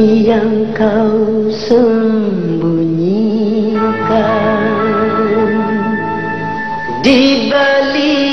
yang kau sembunyikan di balik.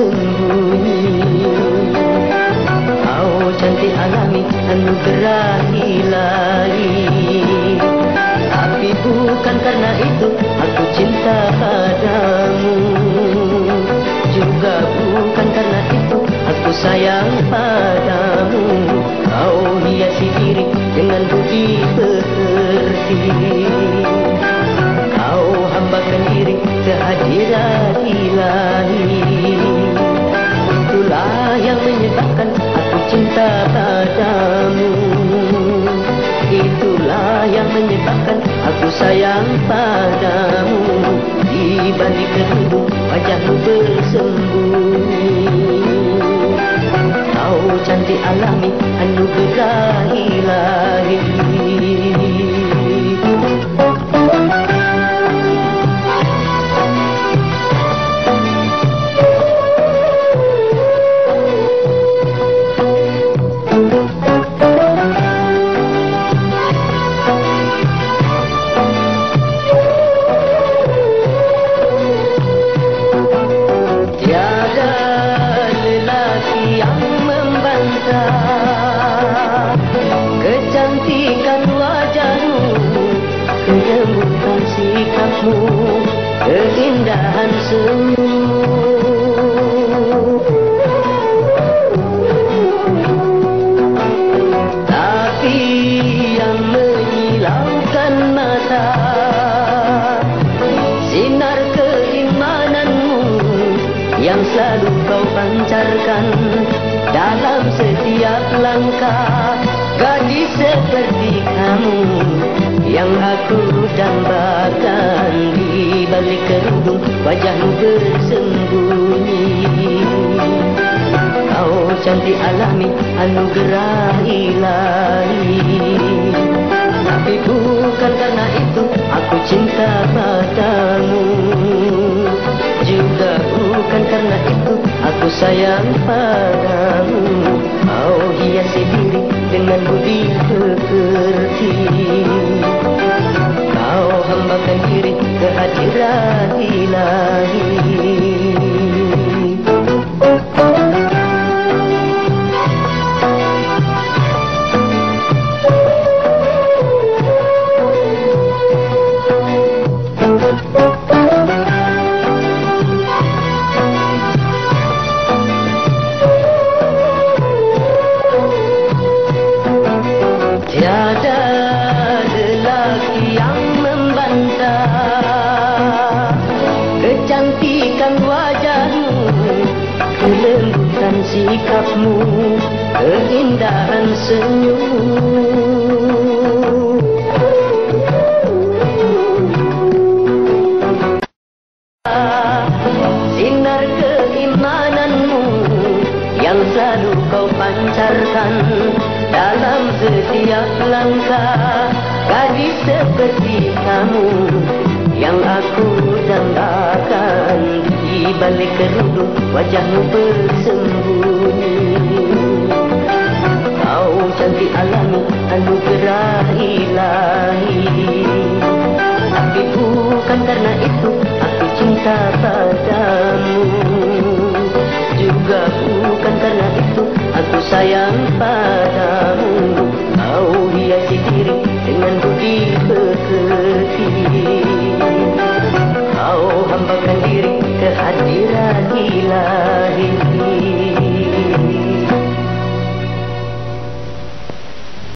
Bersembunyi Kau cantik alami anugerah ilahi Tapi bukan karena itu aku cinta padamu. Juga bukan karena itu aku sayang padamu. Kau hiasi diri dengan budi pekerti Kau hambakan diri kehadiran ilahi Itulah yang menyebabkan aku cinta padamu. Itulah yang menyebabkan aku sayang padamu. Di balik kerudung wajahmu bersembunyi. Kau cantik alami anugerah sikapmu Keindahan senyummu Tapi yang menyilaukan mata Sinar keimananmu Yang selalu kau pancarkan Dalam setiap langkah Gadis seperti kamu Yang aku dambakan Di balik kerudung Wajahmu bersembunyi. Kau cantik alami anugerah ilahi Tapi bukan karena itu aku cinta padamu. Juga bukan karena itu aku sayang padamu Keindahan senyummu Sinar keimananmu yang selalu kau pancarkan dalam setiap langkah. Gadis seperti kamu yang aku dambakan di balik kerudung wajahmu bersembunyi cantik alam anugerah ilahi Tapi bukan karena itu aku cinta padamu. Juga bukan karena itu aku sayang padamu. Kau hiasi diri dengan budi pekerti Kau hambakan diri kehadiran